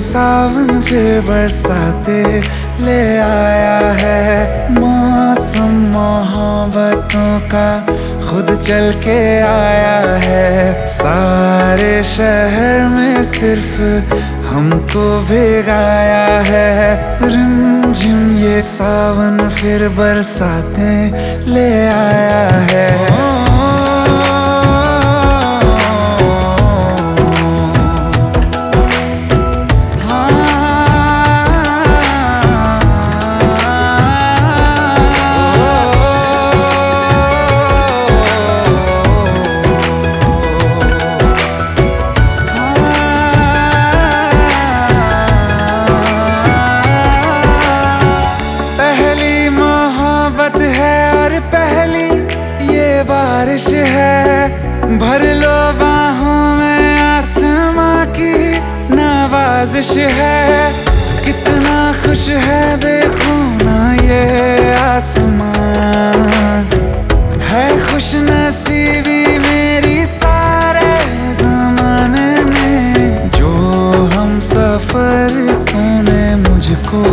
सावन फिर बरसाते ले आया है। मौसम मोहब्बतों का खुद चल के आया है। सारे शहर में सिर्फ़ हमको भिगाया है। रिमझिम ये सावन फिर बरसाते ले आया है। भर लो बाहों में आसमां की नवाजिश है। कितना खुश है देखो ना ये आसमां है खुश नसीबी मेरी सारे जमाने में। जो हम सफ़र तूने मुझको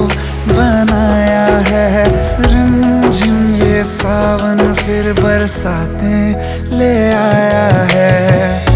बनाया है, रिमझिम सावन फिर बरसाते ले आया है।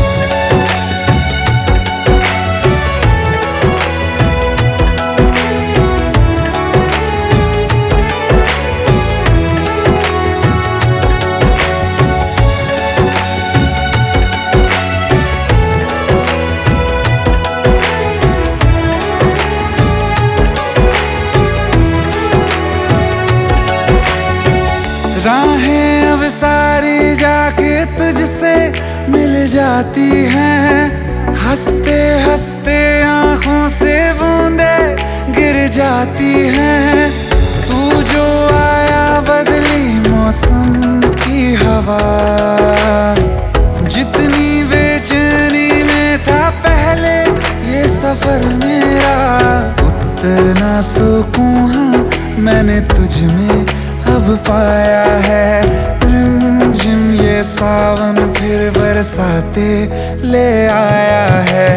राहें अब सारी जाके तुझसे मिल जाती हैं। हँसते हँसते आँखों से बूंदे गिर जाती हैं। तू जो आया बदली मौसम की हवा। जितनी बेचैनी में था पहले ये सफ़र मेरा, उतना सुकून मैंने तुझ में अब पाया है। रिमझिम ये सावन फिर बरसाते ले आया है।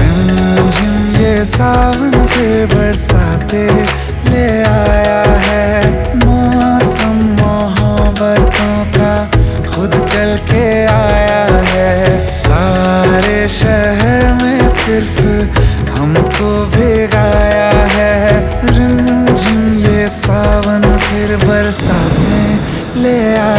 रिमझिम ये सावन फिर बरसाते ले आया है। मौसम मोहब्बतों का खुद चल के आया है। सारे शहर में सिर्फ़ हमको भिगाया है। रिमझिम ये सावन बरसातें ले आ